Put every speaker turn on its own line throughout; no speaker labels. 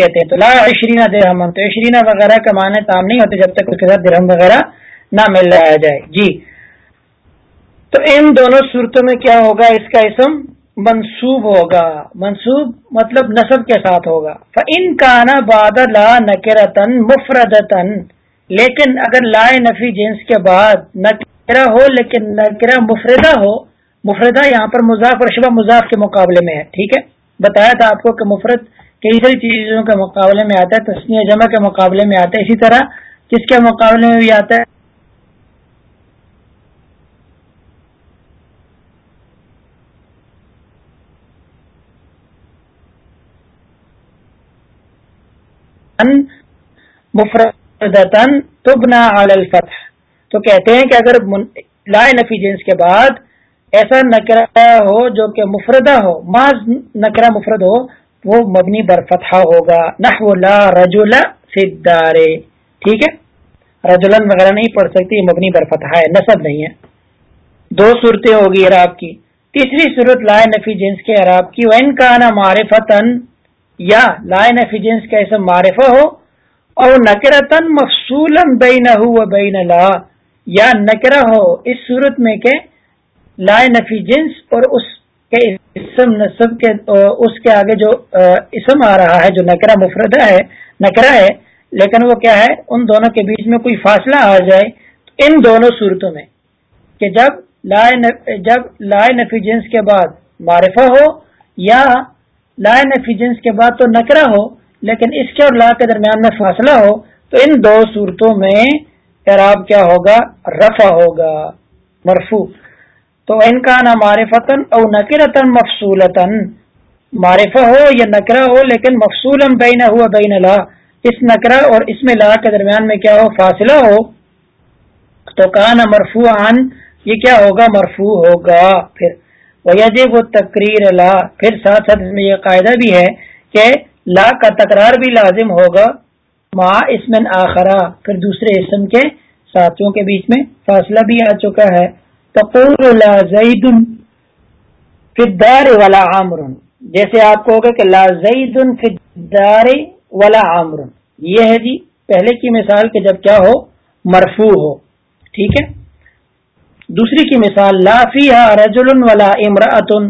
کہتے ہیں تو لا عشرینہ درہم، تو عشرینہ وغیرہ کا معنی تام نہیں ہوتے جب تک اس کے ساتھ درہم وغیرہ نہ مل رہا جائے۔ جی۔ تو ان دونوں صورتوں میں کیا ہوگا؟ اس کا اسم منصوب ہوگا۔ منصوب مطلب نصب کے ساتھ ہوگا۔ ان کا نا باد لا نکرتن مفردتن لیکن اگر لائے نفی جنس کے بعد نکرا ہو، لیکن نکرا مفردہ ہو، مفردہ یہاں پر مضاف اور شبہ مضاف کے مقابلے میں ہے۔ ٹھیک ہے؟ بتایا تھا آپ کو کہ مفرد کئی ساری چیزوں کے مقابلے میں آتا ہے، تسنیہ جمع کے مقابلے میں آتا ہے، اسی طرح کس کے مقابلے میں بھی آتا ہے؟ مفردتن تبنا علی الفتح۔ تو کہتے ہیں کہ اگر لائے نفی جنس کے بعد ایسا نکرا ہو جو کہ مفردہ ہو، بعض نکرا مفرد ہو وہ مبنی برفتہ ہوگا. نحو لا رجل فدارے ٹھیک ہے؟ رجولن وغیرہ نہیں پڑھ سکتی، مبنی برفتہ ہے، نصب نہیں ہے. دو صورتیں ہوگی عراب کی. تیسری صورت لائے نفی جنس کے عراب کی وین کا نا معرفتن یا لائے نفی جنس کا ایسا معرفہ ہو اور نکرتن مفصول بین بین لا. یا نکرا ہو اس صورت میں کہ لائے نفی جنس اور اس کے اسم نصب کے اس کے آگے جو اسم آ رہا ہے، جو نکرا مفردہ ہے نکرا ہے، لیکن وہ کیا ہے؟ ان دونوں کے بیچ میں کوئی فاصلہ آ جائے تو ان دونوں صورتوں میں کہ جب لائے جب لائے نفی جنس کے بعد معرفہ ہو یا لائے نفی جنس کے بعد تو نکرا ہو، لیکن اس کے اور لا کے درمیان میں فاصلہ ہو، تو ان دو صورتوں میں اعراب کیا ہوگا؟ رفع ہوگا، مرفوع۔ تو ان کا نہ معرفتن او نکرتن مفصولتن معرفہ ہو یا نکرا ہو، لیکن مفصول بین ہوا بین لا۔ اس نکرا اور اس میں لا کے درمیان میں کیا ہو؟ فاصلہ ہو۔ تو کہنا مرفوع عن یہ کیا ہوگا؟ مرفوع ہوگا۔ پھر وجہ وہ تقریر لا۔ پھر ساتھ ساتھ اس میں یہ قاعدہ بھی ہے کہ لا کا تکرار بھی لازم ہوگا۔ ما اسم آخرا پھر دوسرے اسم کے ساتھیوں کے بیچ میں فاصلہ بھی آ چکا ہے۔ تقول لا زید فی الدار ولا عامر جیسے آپ کو ہوگا کہ لا زید فی الدار ولا عامر یہ ہے جی پہلے کی مثال کہ جب کیا ہو، مرفوع ہو، ٹھیک ہے؟ دوسری کی مثال، لا فیہا رجل ولا امرأة.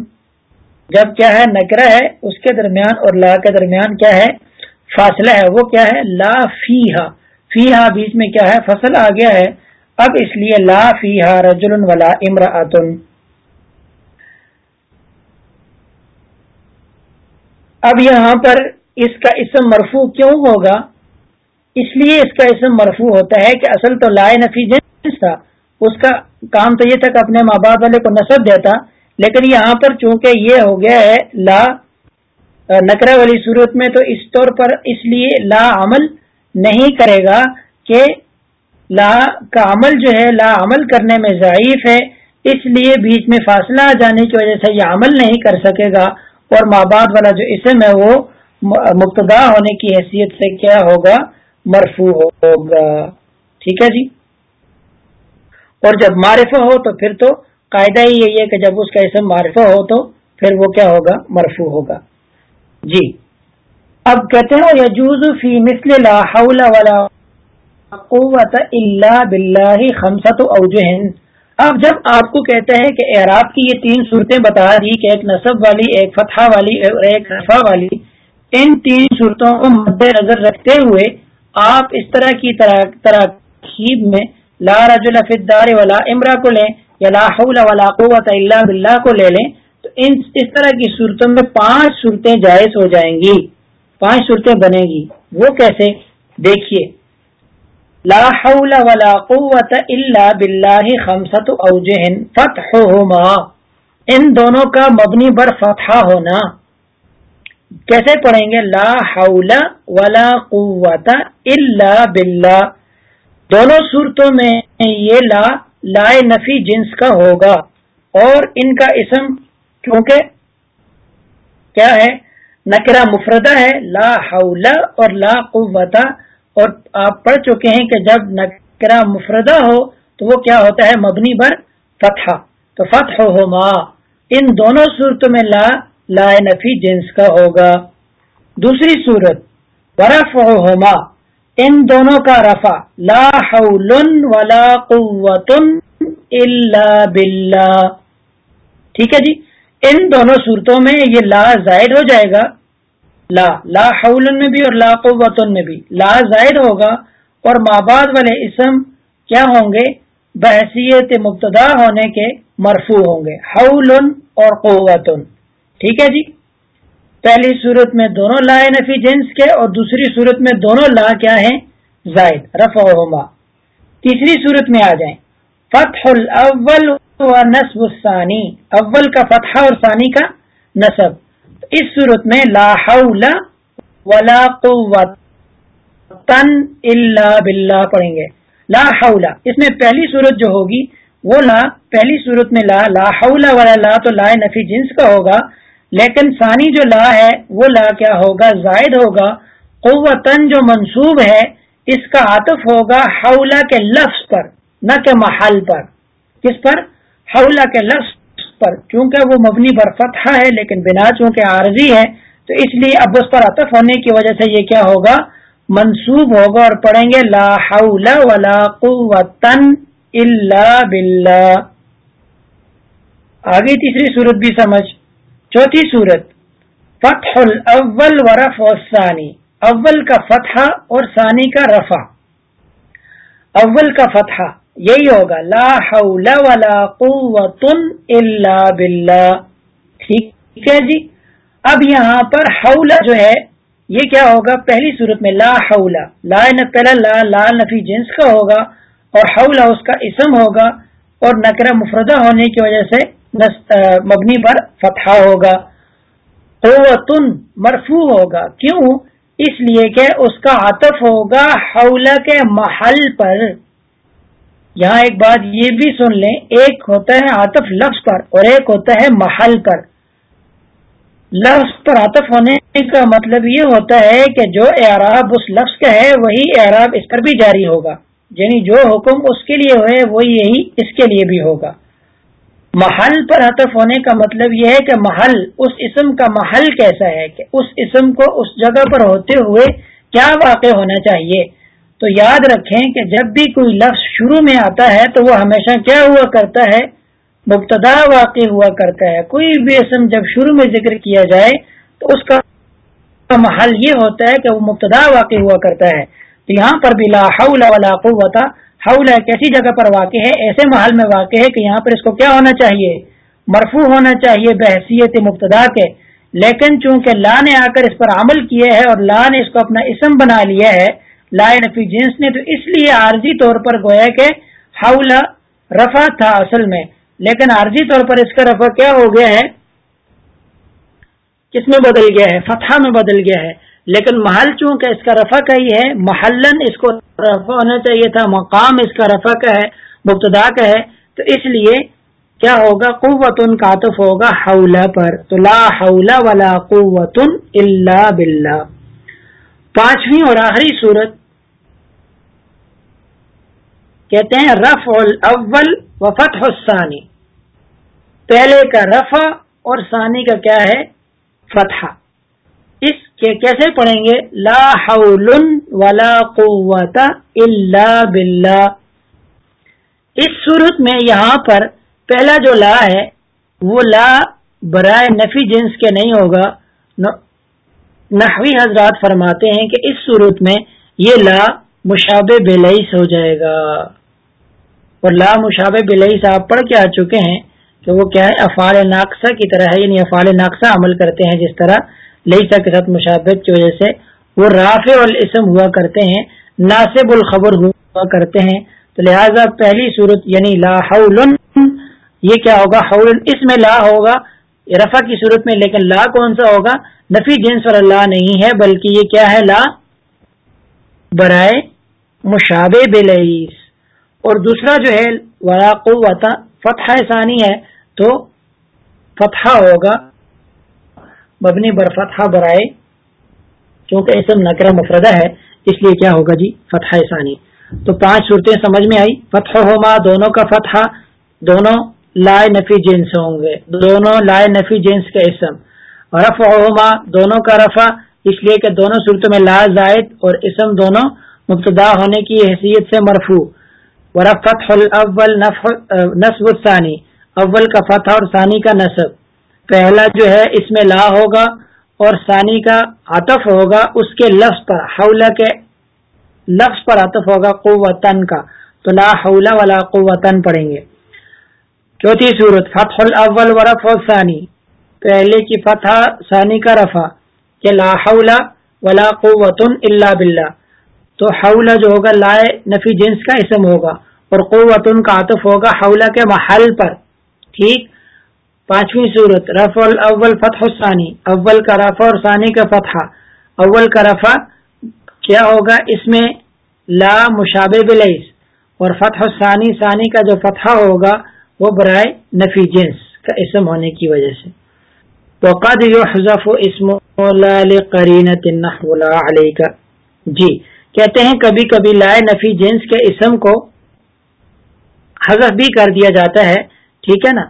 جب کیا ہے، نکرہ ہے، اس کے درمیان اور لا کے درمیان کیا ہے؟ فاصلہ ہے، وہ کیا ہے؟ لا فیہا. فیہا بیچ میں کیا ہے؟ فصل آ گیا ہے اب اس لیے لا فیحا رجل ولا امراۃ اب یہاں پر اس کا اسم مرفوع کیوں ہوگا؟ اس لیے اس کا اسم مرفوع ہوتا ہے کہ اصل تو لائے نفی جنس تھا۔ اس کا کام تو یہ تھا کہ اپنے ماں باپ والے کو نصب دیتا۔ لیکن یہاں پر چونکہ یہ ہو گیا ہے لا نکرا والی صورت میں تو اس طور پر اس لیے لا عمل نہیں کرے گا کہ لا کا عمل جو ہے، لا عمل کرنے میں ضعیف ہے، اس لیے بیچ میں فاصلہ آ جانے کی وجہ سے یہ عمل نہیں کر سکے گا۔ اور ماں باپ والا جو اسم ہے، وہ مقتدا ہونے کی حیثیت سے کیا ہوگا؟ مرفوع ہوگا۔ ٹھیک ہے جی؟ اور جب معرفہ ہو تو پھر تو قاعدہ ہی یہی ہے کہ جب اس کا اسم معرفہ ہو تو پھر وہ کیا ہوگا؟ مرفوع ہوگا۔ جی۔ اب کہتے ہیں یجوز فی مثل لا حول ولا قوت اللہ بلّہ خمسط اوجہن۔ اب جب آپ کو کہتے ہیں کہ اعراب کی یہ تین صورتیں بتا دی کہ ایک نصب والی، ایک فتح والی اور ایک رفا والی، ان تین صورتوں کو مد نظر رکھتے ہوئے آپ اس طرح کی تراکیب میں لا رجل فدار ولا امرا کو لیں یا لا حول ولا قوت اللہ بلّہ کو لے لیں، تو ان، اس طرح کی صورتوں میں پانچ صورتیں جائز ہو جائیں گی۔ پانچ صورتیں بنے گی۔ وہ کیسے؟ دیکھیے۔ لا حول ولا قوت الا باللہ خمسط اوجہن فتحہما ان دونوں کا مبنی بر فتح ہونا. کیسے پڑھیں گے؟ لا حول ولا قوت الا باللہ دونوں صورتوں میں یہ لا لائے نفی جنس کا ہوگا. اور ان کا اسم کیونکہ کیا ہے؟ نکرا مفردہ ہے. لا حول اور لا قوت اور آپ پڑھ چکے ہیں کہ جب نکرا مفردہ ہو تو وہ کیا ہوتا ہے؟ مبنی بر فتح۔ تو فتح ہو ما ان دونوں صورتوں میں لا لا نفی جنس کا ہوگا۔ دوسری صورت۔ ورف ہوما ان دونوں کا رفع۔ لا حول ولا قوت الا باللہ۔ ٹھیک ہے جی؟ ان دونوں صورتوں میں یہ لا زائد ہو جائے گا۔ لا لا حول میں بھی اور لا قوت میں بھی. لا زائد ہوگا اور ماباد والے اسم کیا ہوں گے؟ بحثیت مبتدا ہونے کے مرفوع ہوں گے. حول اور قوت. ٹھیک ہے جی؟ پہلی صورت میں دونوں لا نفی جنس کے اور دوسری صورت میں دونوں لا کیا ہیں؟ زائد. رفع ہوما تیسری صورت میں آ جائیں. فتح الاول و نصب الثانی. اول کا فتح اور ثانی کا نصب. اس صورت میں لا حول ولا قوت تن اللہ باللہ پڑھیں گے۔ لا حول، اس میں پہلی صورت جو ہوگی، وہ لا، پہلی صورت میں لا لا حول ولا لا تو لا نفی جنس کا ہوگا، لیکن ثانی جو لا ہے، وہ لا کیا ہوگا؟ زائد ہوگا۔ قوتن جو منصوب ہے، اس کا عطف ہوگا حولا کے لفظ پر، نہ کہ محل پر۔ کس پر؟ حولا کے لفظ پر، چونکہ وہ مبنی پر فتح ہے لیکن بنا چونکہ عارضی ہے، تو اس لیے اب اس پر عطف ہونے کی وجہ سے یہ کیا ہوگا؟ منصوب ہوگا اور پڑھیں گے، لا حول ولا قوتن الا باللہ۔ آگے تیسری صورت بھی سمجھ۔ چوتھی صورت، فتح الاول ورف ثانی اول کا فتح اور ثانی کا رفع۔ اول کا فتح۔ یہی ہوگا، لا حول ولا قوت الا باللہ۔ ٹھیک ہے جی؟ اب یہاں پر حول جو ہے، یہ کیا ہوگا؟ پہلی صورت میں لا حول، لا پہلا لا لا نفی جنس کا ہوگا، اور حول اس کا اسم ہوگا، اور نکرہ مفردہ ہونے کی وجہ سے مبنی پر فتح ہوگا۔ قوتن مرفو ہوگا۔ کیوں؟ اس لیے کہ اس کا عطف ہوگا حولہ کے محل پر۔ یہاں ایک بات یہ بھی سن لیں، ایک ہوتا ہے عطف لفظ پر اور ایک ہوتا ہے محل پر۔ لفظ پر عطف ہونے کا مطلب یہ ہوتا ہے کہ جو اعراب اس لفظ کا ہے، وہی اعراب اس پر بھی جاری ہوگا۔ یعنی جو حکم اس کے لیے ہوئے وہی یہی اس کے لیے بھی ہوگا۔ محل پر حطف ہونے کا مطلب یہ ہے کہ محل، اس اسم کا محل کیسا ہے کہ اس اسم کو اس جگہ پر ہوتے ہوئے کیا واقع ہونا چاہیے؟ تو یاد رکھیں کہ جب بھی کوئی لفظ شروع میں آتا ہے تو وہ ہمیشہ کیا ہوا کرتا ہے؟ مبتدا واقع ہوا کرتا ہے۔ کوئی بھی اسم جب شروع میں ذکر کیا جائے تو اس کا محل یہ ہوتا ہے کہ وہ مبتدا واقع ہوا کرتا ہے۔ تو یہاں پر بھی لا حول ولا قوت، حول ایک ایسی جگہ پر واقع ہے، ایسے محل میں واقع ہے کہ یہاں پر اس کو کیا ہونا چاہیے؟ مرفوع ہونا چاہیے بحثیت مبتدا کے۔ لیکن چونکہ لا نے آ کر اس پر عمل کیا ہے اور لا نے اس کو اپنا اسم بنا لیا ہے لا نفی جنس نے تو اس لیے عارضی طور پر گویا کہ حول رفع تھا اصل میں، لیکن عارضی طور پر اس کا رفع کیا ہو گیا ہے؟ کس میں بدل گیا ہے؟ فتح میں بدل گیا ہے۔ لیکن محل چونکہ اس کا رفع کا ہی ہے، محلن اس کو رفع ہونا چاہیے تھا، مقام اس کا رفع کا ہے، مبتدا کا ہے، تو اس لیے کیا ہوگا؟ قوت ان کا عطف ہوگا حولا پر۔ تو لا حول ولا قوت الا باللہ۔ پانچویں اور آخری صورت کہتے ہیں رف الاول و فتح الثانی۔ پہلے کا رفع اور ثانی کا کیا ہے؟ فتح۔ اس کے کیسے پڑھیں گے؟ لا حول ولا قوت الا باللہ۔ اس صورت میں یہاں پر پہلا جو لا ہے، وہ لا برائے نفی جنس کے نہیں ہوگا۔ نحوی حضرات فرماتے ہیں کہ اس صورت میں یہ لا مشاب بلعیس ہو جائے گا۔ اور لا مشاب بلعیس آپ پڑھ کے آ چکے ہیں کہ وہ کیا ہے، افعال ناقصہ کی طرح ہے یعنی افعال ناقصہ عمل کرتے ہیں جس طرح لئیسا کے ساتھ مشابت کی وجہ سے وہ رافع الاسم ہوا کرتے ہیں، ناصب الخبر ہوا کرتے ہیں۔ تو لہذا پہلی صورت یعنی لا حول، یہ کیا ہوگا؟ حول اس میں لا ہوگا، رفع کی صورت میں، لیکن لا کون سا ہوگا؟ نفی جنس اور اللہ نہیں ہے، بلکہ یہ کیا ہے؟ لا برائے مشاب بلعیس اور دوسرا جو ہے، ولا قوت فتح ثانی ہے، تو فتح ہوگا، مبنی بر فتح برائے، کیونکہ اسم نکرہ مفردہ ہے، اس لیے کیا ہوگا جی؟ فتح ثانی۔ تو پانچ صورتیں سمجھ میں آئی، فتح ہوما، دونوں کا فتح، دونوں لائے نفی جنس ہوں گے، دونوں لائے نفی جنس کے اسم۔ رف ہوما، دونوں کا رفع، اس لیے کہ دونوں صورتوں میں لا زائد اور اسم دونوں مبتدا ہونے کی حیثیت سے مرفو ورفتح الاول نصب الثانی۔ اول کا فتح اور ثانی کا نصب۔ پہلا جو ہے، اس میں لا ہوگا اور ثانی کا عطف ہوگا۔ اس کے لفظ پر حولہ کے لفظ پر عطف ہوگا قوتن کا۔ تو لا حول ولا قوتن پڑھیں گے۔ چوتھی صورت، فتح الاول ورف ثانی پہلے کی فتح، ثانی کا رفع، کہ لا حول ولا قوت الا باللہ۔ تو حول جو ہوگا لائے نفی جنس کا اسم ہوگا اور قوت کا عطف ہوگا حولہ کے محل پر۔ ٹھیک؟ پانچویں صورت رف الاول فتح ثانی اول کا رفع اور ثانی کا فتح۔ اول کا رفع کیا ہوگا؟ اس میں لا مشابہ بلیس۔ اور فتح ثانی ثانی کا جو فتح ہوگا، وہ برائے نفی جنس کا اسم ہونے کی وجہ سے۔ تو قد حضف اسم علیہ جی کہتے ہیں کبھی کبھی لائے نفی جنس کے اسم کو حذف بھی کر دیا جاتا ہے۔ ٹھیک ہے نا؟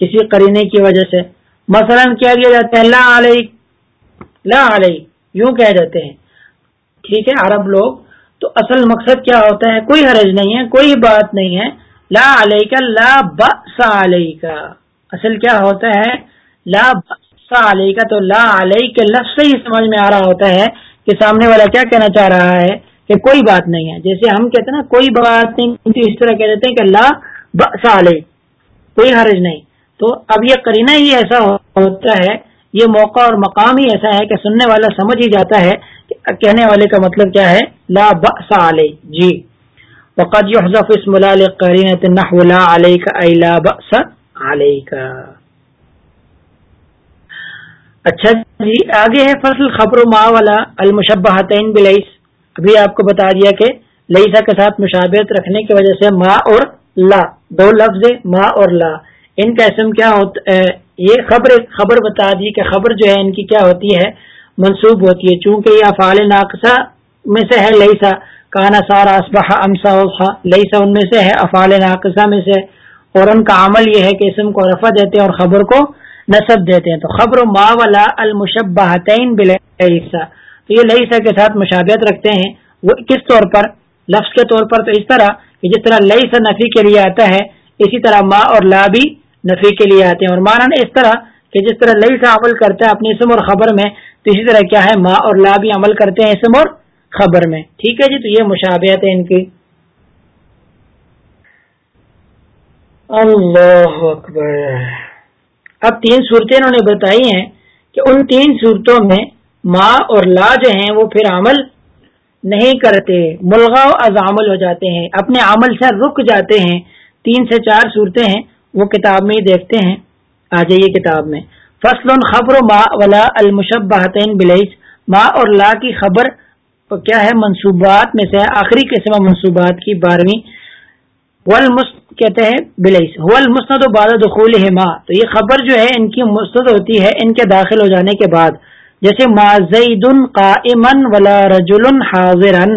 کسی قرینے کی وجہ سے۔ مثلا کیا دیا جاتا ہے، لا علیہ لا علیہ یوں کہہ جاتے ہیں۔ ٹھیک ہے، عرب لوگ۔ تو اصل مقصد کیا ہوتا ہے؟ کوئی حرج نہیں ہے، کوئی بات نہیں ہے۔ لا علیہ کا لا بس علیہ کا اصل کیا ہوتا ہے؟ لا بس علیہ کا تو لا علیہ کے لفظ سے ہی سمجھ میں آ رہا ہوتا ہے کہ سامنے والا کیا کہنا چاہ رہا ہے کہ کوئی بات نہیں ہے۔ جیسے ہم کہتے ہیں نا، کوئی بات نہیں اس طرح کہہ دیتے ہیں کہ لا بس علیہ، کوئی حرج نہیں۔ تو اب یہ کرینہ ہی ایسا ہوتا ہے، یہ موقع اور مقام ہی ایسا ہے کہ سننے والا سمجھ ہی جاتا ہے کہ کہنے والے کا مطلب کیا ہے؟ لا بأس علی جی۔ وقد يحذف اسم لا لقرینه نحو لا عليك اي لا بأس عليك اچھا جی آگے ہے فصل خبر ما والا المشبہتین بلیس۔ ابھی آپ کو بتا دیا کہ لیسا کے ساتھ مشابہت رکھنے کی وجہ سے ما اور لا، دو لفظ ما اور لا۔ ان کا اسم کیا ہوتا ہے یہ خبر خبر بتا دی کہ خبر جو ہے ان کی کیا ہوتی ہے؟ منسوب ہوتی ہے۔ چونکہ یہ افعال ناقصہ میں سے ہے لئیسا کانا سارا اسبح امسا لئیسا ان میں سے ہے، افعال ناقصہ میں سے۔ اور ان کا عمل یہ ہے کہ اسم کو رفع دیتے ہیں اور خبر کو نصب دیتے ہیں۔ تو خبر ما ولا المشبہتین بلیسا۔ تو یہ لئیسا کے ساتھ مشابہت رکھتے ہیں۔ وہ کس طور پر؟ لفظ کے طور پر تو اس طرح کہ جس طرح لئیسا نفی کے لیے آتا ہے، اسی طرح ما اور لا بھی نفی کے لیے آتے ہیں۔ اور مانا اس طرح کہ جس طرح لئیسا عمل کرتا ہے اپنی اسم اور خبر میں، تو اسی طرح کیا ہے؟ ماں اور لا بھی عمل کرتے ہیں اسم اور خبر میں۔ ٹھیک ہے جی؟ تو یہ مشابہت ہے ان کی۔ اللہ اکبر۔ اب تین صورتیں انہوں نے بتائی ہیں کہ ان تین صورتوں میں ماں اور لا جو ہیں وہ پھر عمل نہیں کرتے، ملغا ازامل ہو جاتے ہیں، اپنے عمل سے رک جاتے ہیں۔ تین سے چار صورتیں ہیں، وہ کتاب میں ہی دیکھتے ہیں۔ آ جائیے کتاب میں۔ فصل خبر ما ولا المشبہتین بلیس۔ ما اور لا کی خبر کیا ہے؟ منصوبات میں سے آخری قسم منصوبات کی بارہویں۔ کہتے ہیں بلیس المسند و باد دخول تو یہ خبر جو ہے ان کی مستد ہوتی ہے، ان کے داخل ہو جانے کے بعد۔ جیسے ما زید قائمن ولا رجل حاضر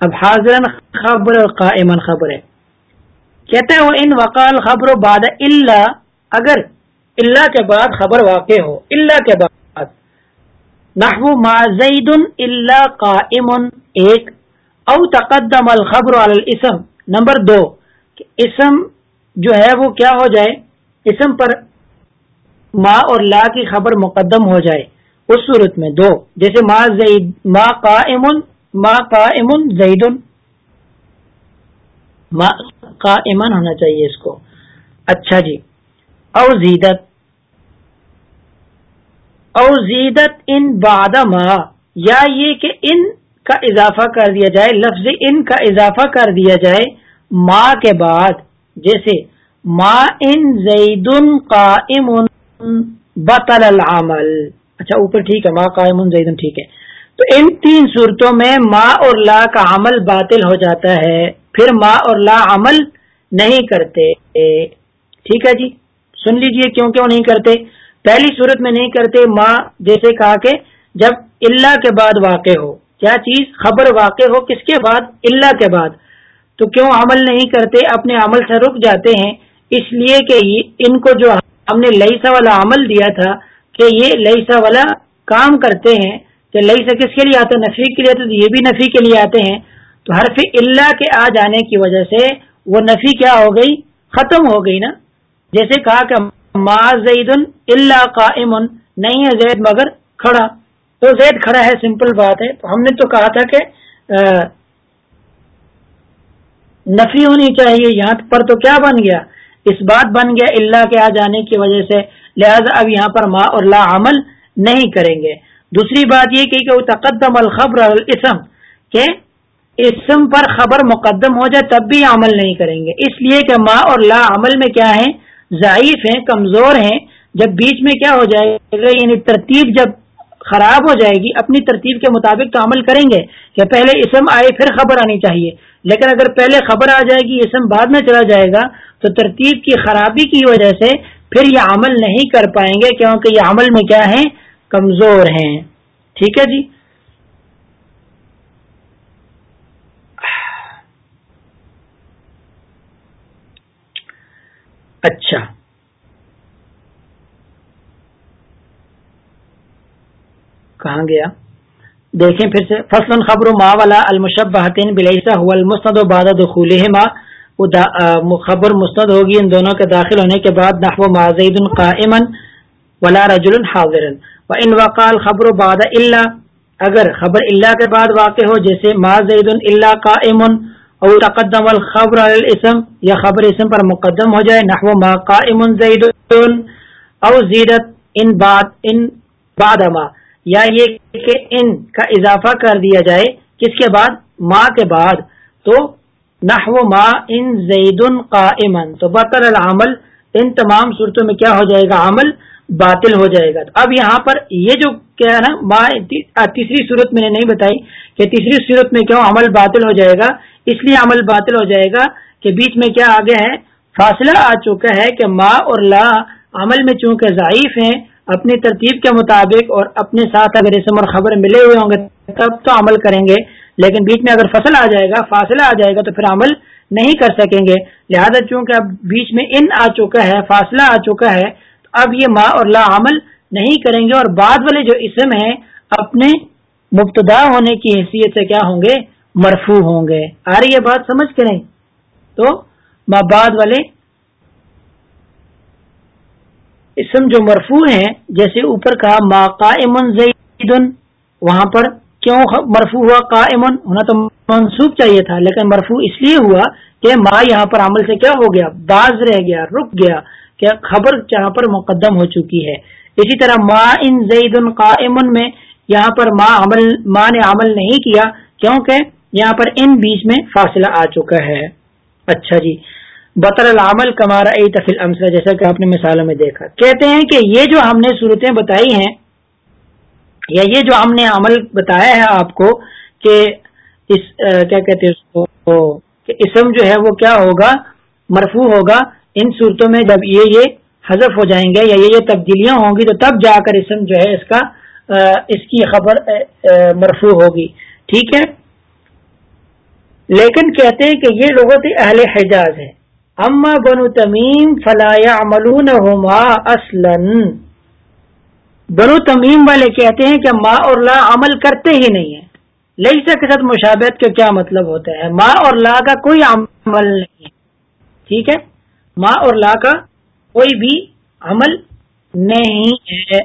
اب حاضر خبر قائمن خبر ہے۔ کہتا ہے وہ ان وقال خبر و باد اللہ اگر اللہ کے بعد خبر واقع ہو اللہ کے بعد۔ نحو ما زید اللہ قائم ایک، او تقدم الخبر علی الاسم، نمبر دو۔ کہ اسم جو ہے وہ کیا ہو جائے؟ اسم پر ما اور لا کی خبر مقدم ہو جائے اس صورت میں دو۔ جیسے ما زید، ما قائم ما قائم زید۔ کا ایمان ہونا چاہیے اس کو۔ اچھا جی۔ او زیدت۔ او زیدت ان بادما یا یہ کہ ان کا اضافہ کر دیا جائے، لفظ ان کا اضافہ کر دیا جائے۔ ماں کے بعد جیسے ما ان زید قائم بطل العمل۔ اچھا اوپر ٹھیک ہے، ماں قائم زید ٹھیک ہے۔ تو ان تین صورتوں میں ماں اور لا کا عمل باطل ہو جاتا ہے۔ پھر ماں اور لا عمل نہیں کرتے۔ ٹھیک ہے جی؟ سن لیجیے کیوں کیوں نہیں کرتے؟ پہلی صورت میں نہیں کرتے ماں، جیسے کہا کہ جب اللہ کے بعد واقع ہو۔ کیا چیز؟ خبر واقع ہو کس کے بعد؟ اللہ کے بعد۔ تو کیوں عمل نہیں کرتے؟ اپنے عمل سے رک جاتے ہیں۔ اس لیے کہ ان کو جو ہم نے لئیسا والا عمل دیا تھا کہ یہ لئیسا والا کام کرتے ہیں۔ کہ لئیسا کس کے لیے آتا ہے؟ نفی کے لیے تو یہ بھی نفی کے لیے آتے ہیں۔ تو حرف اللہ کے آ جانے کی وجہ سے وہ نفی کیا ہو گئی؟ ختم ہو گئی نا۔ جیسے کہا کہ ما زید اللہ قائم نہیں ہے زید مگر کھڑا۔ تو زید کھڑا ہے سمپل بات ہے۔ تو ہم نے تو کہا تھا کہ نفی ہونی چاہیے، یہاں پر تو کیا بن گیا؟ اس بات بن گیا اللہ کے آ جانے کی وجہ سے۔ لہذا اب یہاں پر ما اور لا عمل نہیں کریں گے۔ دوسری بات یہ کہ وہ تقدم الخبر الاسم کہ اسم پر خبر مقدم ہو جائے تب بھی عمل نہیں کریں گے۔ اس لیے کہ ما اور لا عمل میں کیا ہے ضعیف ہیں، کمزور ہیں۔ جب بیچ میں کیا ہو جائے گا؟ یعنی ترتیب جب خراب ہو جائے گی، اپنی ترتیب کے مطابق تو عمل کریں گے کہ پہلے اسم آئے پھر خبر آنی چاہیے۔ لیکن اگر پہلے خبر آ جائے گی، اسم بعد میں چلا جائے گا، تو ترتیب کی خرابی کی وجہ سے پھر یہ عمل نہیں کر پائیں گے، کیونکہ یہ عمل میں کیا ہے کمزور ہیں۔ ٹھیک ہے جی؟ اچھا۔ کہاں گیا؟ دیکھیں پھر سے. فصل خبر ما والا المشب بلیسا ہوا المسد و باد ماں خبر مستد ہوگی ان دونوں کے داخل ہونے کے بعد نحو ما زید قائمن ولا رجل حاضر و ان وقال خبر باد اللہ اگر خبر اللہ کے بعد واقع ہو، جیسے ما زید اللہ قائمن او تقدم الخبر الاسم، یا خبر اسم پر مقدم ہو جائے، نحو ما قائم زید او زیدت ان بعد ان بعد ما. یا یہ کہ ان کا اضافہ کر دیا جائے کس کے بعد؟ ماں کے بعد۔ تو نحو ما ان زید قائمن تو بطل العمل ان تمام صورتوں میں کیا ہو جائے گا؟ عمل باطل ہو جائے گا۔ اب یہاں پر یہ جو کیا ہے نا ماں تیسری صورت میں نے نہیں بتائی کہ تیسری صورت میں کیوں عمل باطل ہو جائے گا؟ اس لیے عمل باطل ہو جائے گا کہ بیچ میں کیا آگے ہے؟ فاصلہ آ چکا ہے کہ ماں اور لا عمل میں چونکہ ضعیف ہیں اپنی ترتیب کے مطابق اور اپنے ساتھ اگر اسم اور خبر ملے ہوئے ہوں گے تب تو عمل کریں گے، لیکن بیچ میں اگر فصل آ جائے گا، فاصلہ آ جائے گا تو پھر عمل نہیں کر سکیں گے۔ لہذا چونکہ اب بیچ میں ان آ چکا ہے، فاصلہ آ چکا ہے، تو اب یہ ما اور لا عمل نہیں کریں گے۔ اور بعد والے جو اسم ہیں، اپنے مبتدا ہونے کی حیثیت سے کیا ہوں گے؟ مرفو ہوں گے۔ آ رہی ہے بات، سمجھ کے نہیں؟ تو بعد والے اسم جو مرفوع ہیں، جیسے اوپر کہا، ما قائمن زید، وہاں پر کیوں مرفوع ہوا قائمن ہونا تو منسوخ چاہیے تھا، لیکن مرفوع اس لیے ہوا کہ ما یہاں پر عمل سے کیا ہو گیا؟ باز رہ گیا، رک گیا، کہ خبر جہاں پر مقدم ہو چکی ہے۔ اسی طرح ما ان زید قائمن میں یہاں پر ما عمل، ما نے عمل نہیں کیا کیونکہ یہاں پر ان بیچ میں فاصلہ آ چکا ہے۔ اچھا جی۔ بطر العمل کمارا اے تفیل امسرا جیسا کہ آپ نے مثالوں میں دیکھا۔ کہتے ہیں کہ یہ جو ہم نے صورتیں بتائی ہیں، یا یہ جو ہم نے عمل بتایا ہے آپ کو کہ اس، کیا کہتے ہیں اس کو، کہ اسم جو ہے وہ کیا ہوگا، مرفوع ہوگا، ان صورتوں میں جب یہ یہ حذف ہو جائیں گے یا یہ یہ تبدیلیاں ہوں گی، تو تب جا کر اسم جو ہے اس کا اس کی خبر مرفوع ہوگی۔ ٹھیک ہے؟ لیکن کہتے ہیں کہ یہ لغت اہل حجاز ہے۔ اما بنو تمیم فلایا املون ہوما اسلن بنو تمیم والے کہتے ہیں کہ ماں اور لا عمل کرتے ہی نہیں ہیں۔ لئی کے ساتھ مشابت کا کیا مطلب ہوتا ہے؟ ماں اور لا کا کوئی عمل نہیں ہے۔ ٹھیک ہے؟ ماں اور لا کا کوئی بھی عمل نہیں ہے۔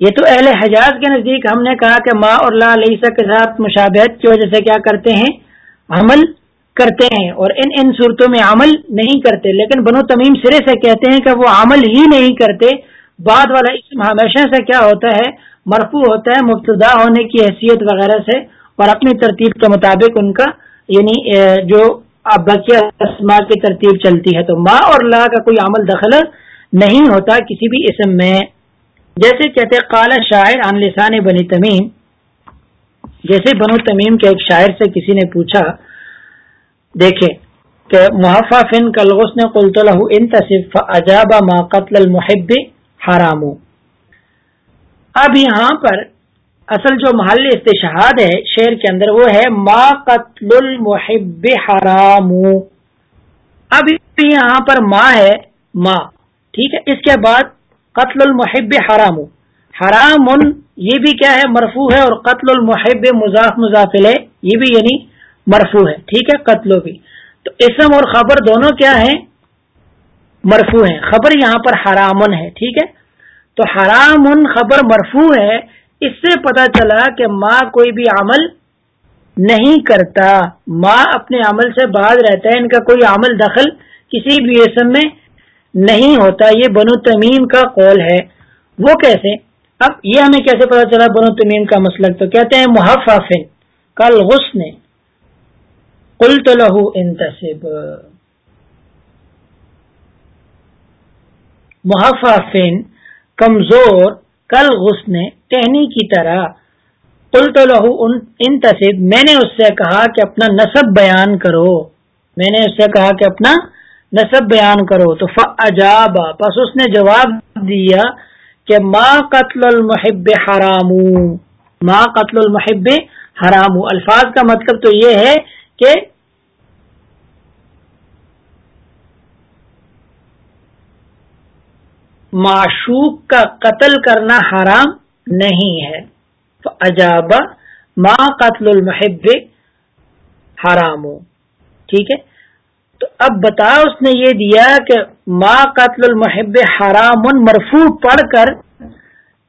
یہ تو اہل حجاز کے نزدیک ہم نے کہا کہ ماں اور لا لئیسا کے ساتھ مشابہت کی وجہ سے کیا کرتے ہیں؟ عمل کرتے ہیں اور ان ان صورتوں میں عمل نہیں کرتے، لیکن بنو تمیم سرے سے کہتے ہیں کہ وہ عمل ہی نہیں کرتے۔ بعد والا اسم ہمیشہ سے کیا ہوتا ہے؟ مرفوع ہوتا ہے، مبتدا ہونے کی حیثیت وغیرہ سے۔ اور اپنی ترتیب کے مطابق ان کا یعنی جو بقیہ اسما کی ترتیب چلتی ہے۔ تو ماں اور لا کا کوئی عمل دخل نہیں ہوتا کسی بھی اسم میں۔ جیسے کہتے قال شاعر عن لسان بنی تمیم۔ جیسے بنو تمیم کے ایک شاعر سے کسی نے پوچھا دیکھیں کہ محفا فن کلغس نے قلت له انتصف عجاب ما قتل المحب حرام. اب یہاں پر اصل جو محل استشہاد ہے شعر کے اندر وہ ہے ما قتل المحب حرام. اب یہاں پر ماں ہے ماں ٹھیک ہے؟ اس کے بعد قتل المحب حرام. حرام یہ بھی کیا ہے؟ مرفو ہے اور قتل المحب مضاف مضافل ہے. یہ بھی یعنی مرفو ہے ٹھیک ہے؟ قتل بھی۔ تو اسم اور خبر دونوں کیا ہیں؟ مرفو ہیں۔ خبر یہاں پر حرامن ہے۔ ٹھیک ہے؟ تو حرام خبر مرفو ہے۔ اس سے پتا چلا کہ ماں کوئی بھی عمل نہیں کرتا۔ ماں اپنے عمل سے باز رہتا ہے۔ ان کا کوئی عمل دخل کسی بھی اسم میں نہیں ہوتا۔ یہ بنو تمیم کا قول ہے۔ وہ کیسے؟ اب یہ ہمیں کیسے پتا چلا بنو تمیم کا مسلک؟ تو کہتے ہیں محفن کل غسن کل تو لہو انتصب محفن کمزور، کل غسن ٹہنی کی طرح کل تو لہو انتصب میں نے اس سے کہا کہ اپنا نصب بیان کرو۔ میں نے اس سے کہا کہ اپنا نصب بیان کرو۔ تو فجاب پس اس نے جواب دیا کہ ما قتل المحب حرام۔ ما قتل المحب حرام۔ الفاظ کا مطلب تو یہ ہے کہ معشوق کا قتل کرنا حرام نہیں ہے۔ عجاب ماں قتل المحب حرام۔ ٹھیک ہے؟ تو اب بتا، اس نے یہ دیا کہ ماں قتل المحب حرام مرفو پڑھ کر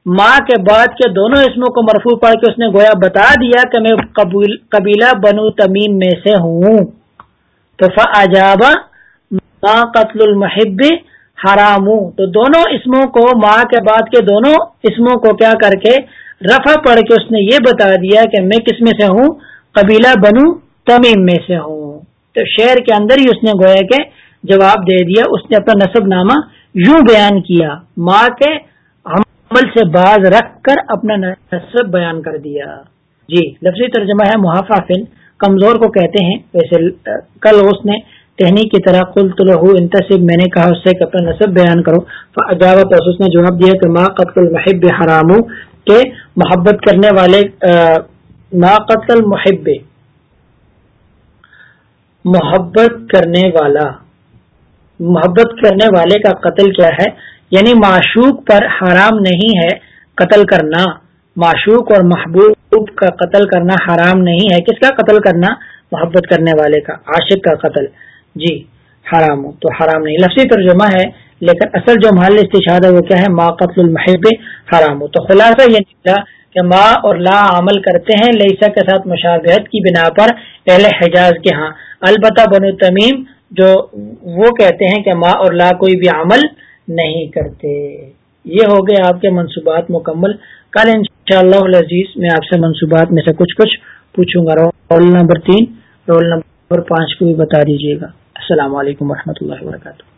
ماں کے بعد کے دونوں اسموں کو مرفو پڑھ کے اس نے گویا بتا دیا کہ میں قبیلہ بنو تمیم میں سے ہوں۔ تو فجاب ماں قتل المحب حرام۔ تو دونوں اسموں کو، ماں کے بعد کے دونوں اسموں کو کیا کر کے رفع پڑھ کے اس نے یہ بتا دیا کہ میں کس میں سے ہوں؟ قبیلہ بنو تمیم میں سے ہوں۔ تو شعر کے اندر ہی اس نے گویا کہ جواب دے دیا، اس نے اپنا نصب نامہ یوں بیان کیا، ماں کے عمل سے باز رکھ کر اپنا نصب بیان کر دیا۔ جی لفظی ترجمہ ہے محافا فن۔ کمزور کو کہتے ہیں، ویسے کل اس نے ٹہنی کی طرح کل تو انتصب میں نے کہا اس سے کہ اپنا نصب بیان کرو۔ پر اس نے جواب دیا کہ ماں قتل محب حرام، کہ محبت کرنے والے ماں قتل محب محبت کرنے والا۔ محبت کرنے والے کا قتل کیا ہے؟ یعنی معشوق پر حرام نہیں ہے قتل کرنا، معشوق اور محبوب کا قتل کرنا حرام نہیں ہے۔ کس کا قتل کرنا؟ محبت کرنے والے کا، عاشق کا قتل۔ جی حرام ہو، تو حرام نہیں۔ لفظی ترجمہ ہے، لیکن اصل جو محل استشاد ہے وہ کیا ہے؟ ما قتل المحب، حرام ہو۔ تو خلاصہ یہ نکلا کہ ماں اور لا عمل کرتے ہیں، لیسا کے ساتھ مشابہت کی بنا پر پہلے حجاز کے ہاں۔ البتہ بنو تمیم جو وہ کہتے ہیں کہ ماں اور لا کوئی بھی عمل نہیں کرتے۔ یہ ہو گئے آپ کے منصوبات مکمل۔ کل ان شاء اللہ عزیز میں آپ سے منصوبات میں سے کچھ کچھ پوچھوں گا۔ رول نمبر تین، رول نمبر پانچ کو بھی بتا دیجیے گا۔ السلام علیکم و اللہ وبرکاتہ۔